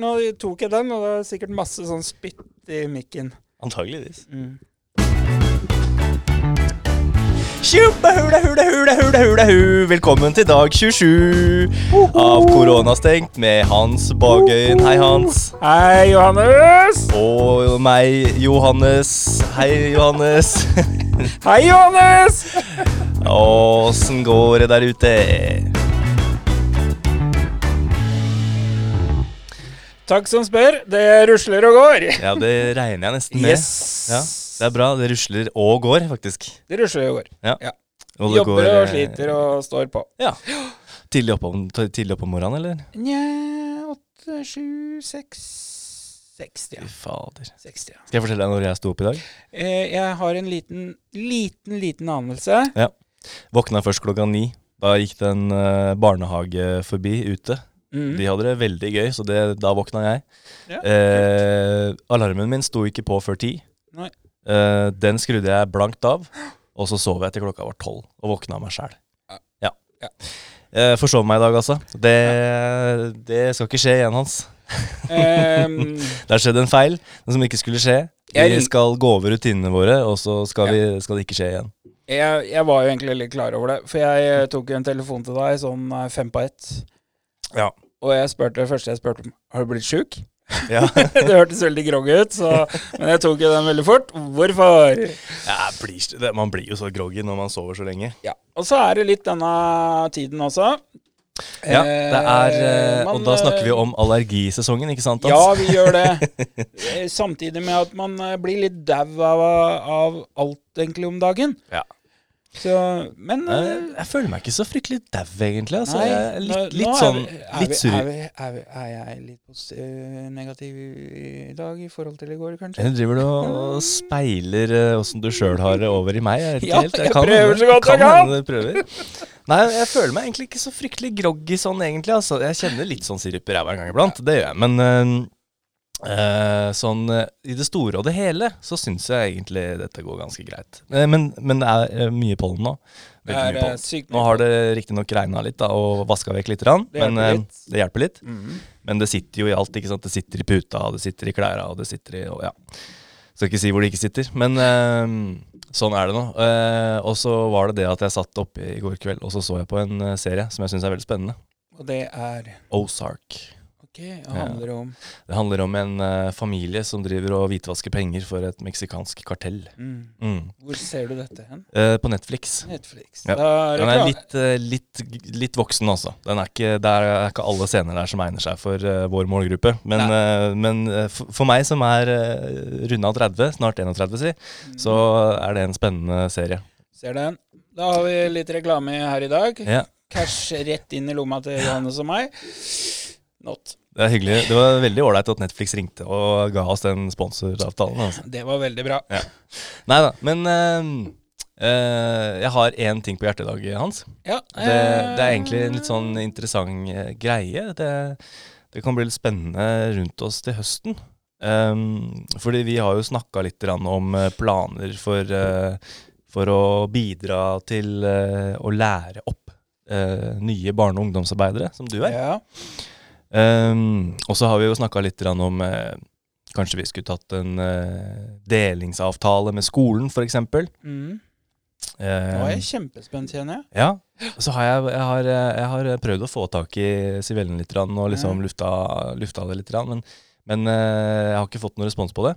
nå tok jeg den, og det er sikkert masse sånn spytt i mikken. Antageligvis. Mm. Velkommen til dag 27 av Koronastengt med Hans Bagøyen. Hei, Hans. Hei, Johannes! Og meg, Johannes. Hei, Johannes. Hei, Johannes! Åssen går det der ute? Takk som spør. Det rusler og går. Ja, det regner jeg nesten med. Yes. Ja, det er bra. Det rusler og går, faktisk. Det rusler og går. Og det Jobber går, og sliter og står på. Ja. Tidlig opp om, tidlig opp om morgenen, eller? Nja, åtte, sju, seks 60, ja. Fader. 60, ja. Skal jeg fortelle deg når jeg sto opp i dag? Eh, jeg har en liten, liten, liten anelse. Våkna først klokka ni. Da gikk det en eh, barnehage forbi ute. Mm. De hadde det veldig gøy, så det, da våkna jeg. Ja, Eh, alarmen min sto ikke på før ti. Eh, den skrudde jeg blankt av, og så sov jeg til klokka var tolv og våkna av meg sjæl. Ja. Ja. Ja. Eh, forsov meg i dag, altså. Det, det skal ikke skje igjen, Hans. um, Det har skjedd en feil som ikke skulle skje. Vi skal gå over rutinene våre, og så skal, vi, skal det ikke skje igjen. jeg, jeg var jo egentlig litt klar over det, for jeg eh, tok jo en telefon til deg sånn eh, fem på ett. Ja. Og jeg spurte, det første jeg spurte om, har du blitt sjuk? Ja. det hørtes veldig groggy ut, så, men jeg tok jo den veldig fort. Hvorfor? Ja, blir, det, man blir jo så groggy når man sover så lenge. Ja. Og så er det litt denne tiden også. Ja, det er, eh, man, Og da snakker vi eh, om allergisesongen, ikke sant? Hans? Ja, vi gjør det. Eh, Samtidig med at man eh, blir litt dau av, av alt egentlig om dagen. Ja. Så, men Eh, eh, Jeg føler meg ikke så fryktelig dau, egentlig. Altså. Nei, jeg er nå- litt, nå litt er sånn vi- Litt surr. Er, er, er jeg litt øh, negativ i dag i forhold til i går, kanskje? Jeg driver du og speiler åssen uh, du sjøl har det over i meg? Jeg, Ja, helt. jeg kan prøver så godt jeg kan. Nei, jeg føler meg egentlig ikke så fryktelig groggy sånn, egentlig. Altså. Jeg kjenner litt sånn sirup i ræva en gang iblant, det gjør jeg. Men eh, eh, sånn eh, i det store og det hele så syns jeg egentlig dette går ganske greit. Eh, men, men det er mye pollen nå. Det er mye pollen. Nå har det riktignok regna litt da, og vaska vekk litt, rann, Det men litt. det hjelper litt. Mhm. Men det sitter jo i alt. ikke sant? Det sitter i puta, det sitter i klærne, og det sitter i og ja. Skal ikke si hvor det ikke sitter, men eh, sånn er det nå. Eh, og så var det det at jeg satt oppe i går kveld og så så jeg på en serie som jeg syns er veldig spennende. Og det er Ozark. Ok, det handler om Det handler om en uh, familie som driver og hvitvasker penger for et meksikansk kartell. mm. Mm. Hvor ser du dette hen? Uh, på Netflix. Netflix. Ja. Er Den er litt, uh, litt, litt voksen også. det er ikke, det er ikke alle scener der som egner seg for vår målgruppe. Men, men for, for meg som er uh, runda 30, snart 31, si, så er det en spennende serie. Ser den. Da har vi litt reklame her i dag. Ja, Cash rett inn i lomma til Johannes og meg. Not. Det er hyggelig. Det var veldig ålreit at Netflix ringte og ga oss den sponsoravtalen. Altså. Det var veldig bra. Nei da, men eh, eh, jeg har én ting på hjertet i dag, Hans. Ja, Det, det er egentlig en litt sånn interessant eh, greie. Det, det kan bli litt spennende rundt oss til høsten. Um, fordi vi har jo snakka litt om eh, planer for, eh, for å bidra til eh, å lære opp eh, nye barne- og ungdomsarbeidere, som du er. Ja. Um, og så har vi jo snakka litt om eh, Kanskje vi skulle tatt en eh, delingsavtale med skolen, f.eks. Mm. Nå er jeg kjempespent, kjenner jeg. Ja, så har jeg, jeg, har, jeg har prøvd å få tak i Sivellen litt og liksom lufta, lufta det litt, men, men eh, jeg har ikke fått noen respons på det.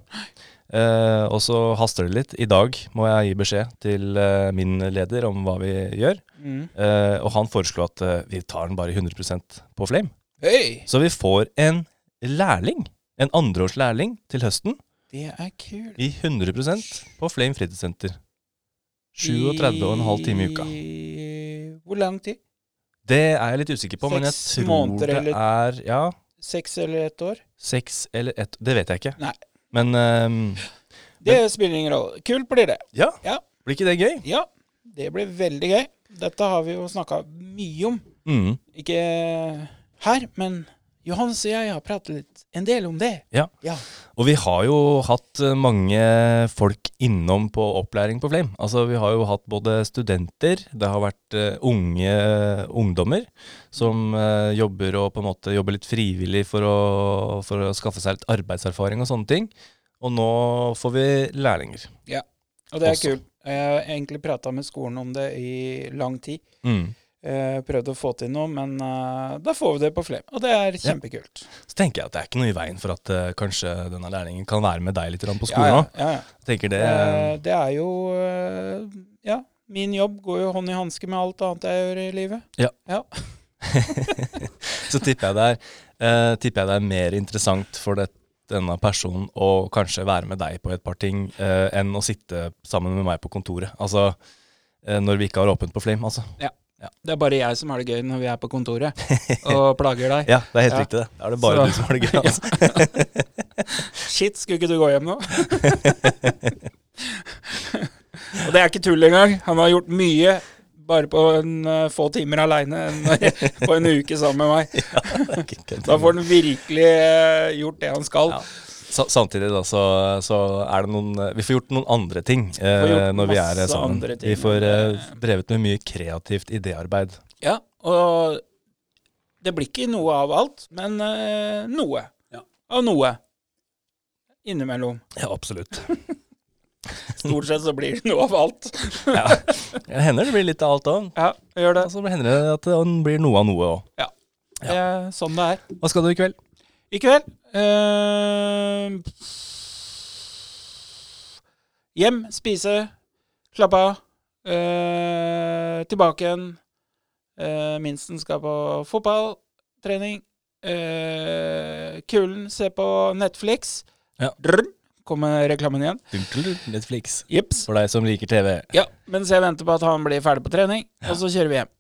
Eh, og så haster det litt. I dag må jeg gi beskjed til eh, min leder om hva vi gjør. Mm. Eh, og han foreslo at eh, vi tar den bare 100% på Flame. Hei! Så vi får en lærling, en andreårslærling til høsten, Det er kult. i 100% på Flame fritidssenter. 37,5 timer i uka. Hvor lang tid? Det er jeg litt usikker på, men jeg tror måneder det eller- er ja, Seks eller ett år? seks eller ett Det vet jeg ikke. Nei. Men um, Det spiller ingen rolle. Kult blir det. ja, Ja. blir ikke det gøy? Ja, det blir veldig gøy. Dette har vi jo snakka mye om. Mm. Ikke her, men Johannes og jeg har pratet litt en del om det. Ja. Ja. Og vi har jo hatt eh, mange folk innom på opplæring på Flame. Altså vi har jo hatt både studenter, det har vært uh, unge ungdommer som uh, jobber og på en måte jobber litt frivillig for å, for å skaffe seg litt arbeidserfaring og sånne ting. Og nå får vi lærlinger. Ja, Og det er Også. kult. Jeg har egentlig prata med skolen om det i lang tid. Mm. Eh, prøvde å få til noe, men eh, da får vi det på flere. Og det er kjempekult. Så tenker jeg at det er ikke noe i veien for at eh, kanskje denne lærlingen kan være med deg litt på skolen ja, òg. ja, ja. Det Eh, det er jo eh, Ja, min jobb går jo hånd i hanske med alt annet jeg gjør i livet. Så tipper jeg det er, eh, tipper jeg det er mer interessant for det, denne personen å kanskje være med deg på et par ting eh, enn å sitte sammen med meg på kontoret. Altså eh, når vi ikke har åpent på Flim, altså. Det er bare jeg som har det gøy når vi er på kontoret og plager deg. Ja, det er helt Ja. riktig det. Da er det bare Så- du som har det gøy. Altså. Shit, skulle ikke du gå hjem nå? og det er ikke tull engang. Han har gjort mye bare på en, uh, få timer aleine på en uke sammen med meg. Da får han virkelig uh, gjort det han skal. Ja. Sa- Samtidig da, så, så er det noen eh, Vi får gjort noen andre ting eh, når vi er eh, sammen. Vi får eh, drevet med mye kreativt idéarbeid. Ja, og det blir ikke noe av alt, men eh, noe. Ja. Av noe. Innimellom. Ja, absolutt. Stort sett så blir det noe av alt. ja. Det hender det blir litt av alt òg. Ja, gjør det. Og så hender det at det blir noe av noe òg. Det er sånn det er. Hva skal du i kveld? I kveld eh, Hjem, spise, slappe av. eh, tilbake igjen. Eh, minsten skal på fotballtrening. Uh, kulen se på Netflix. Ja. Drr, kommer reklamen igjen. Netflix. Jips. For deg som liker TV. Ja, mens jeg venter på at han blir ferdig på trening, og så kjører vi hjem.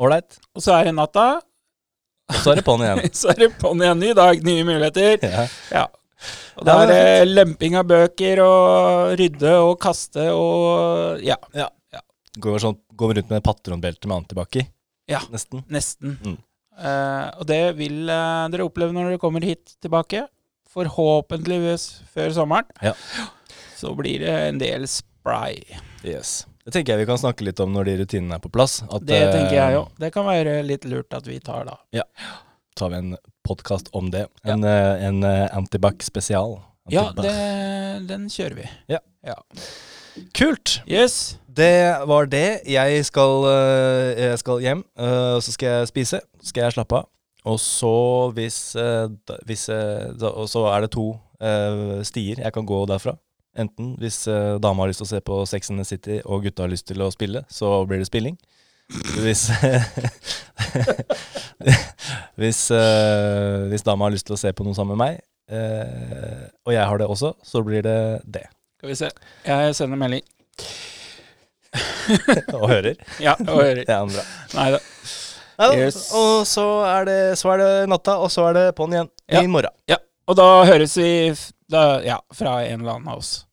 Ålreit. Og så er det natta, Og så er det på'n igjen. så er det på'n igjen. Ny dag, nye muligheter. Ja. Ja. Og da er det lemping av bøker og rydde og kaste og Ja, Går, sånn, går rundt med patronbelte med antibac i. Ja. Nesten. nesten. Mm. Uh, og det vil uh, dere oppleve når dere kommer hit tilbake. Forhåpentligvis før sommeren. Ja. Så blir det en del spray. Yes. Det tenker jeg vi kan snakke litt om når de rutinene er på plass. At, Det tenker jeg òg. jo. Det kan være litt lurt at vi tar da. Ja. tar vi en podkast om det. En, ja. en eh, antibac spesial. Ja, det, den kjører vi. Ja. Kult! Yes. Det var det. Jeg skal, eh, jeg skal hjem, eh, og så skal jeg spise. Så skal jeg slappe av. Og så, hvis, eh, hvis eh, Og så er det to eh, stier jeg kan gå derfra. Enten hvis eh, dama har lyst til å se på Sex and the City og gutta har lyst til å spille, så blir det spilling. Hvis Hvis, eh, hvis dama har lyst til å se på noe sammen med meg, eh, og jeg har det også, så blir det det. Skal vi se. Jeg sender melding. Og hører. Ja, og hører. Det er bra. Nei da. Neida, Yes. Og så er, det, så er det natta, og så er det på'n igjen Ja. i morgen. Ja. Og da høres vi f- da, ja, fra en eller annen av oss.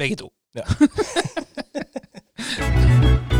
Begge to. Ja.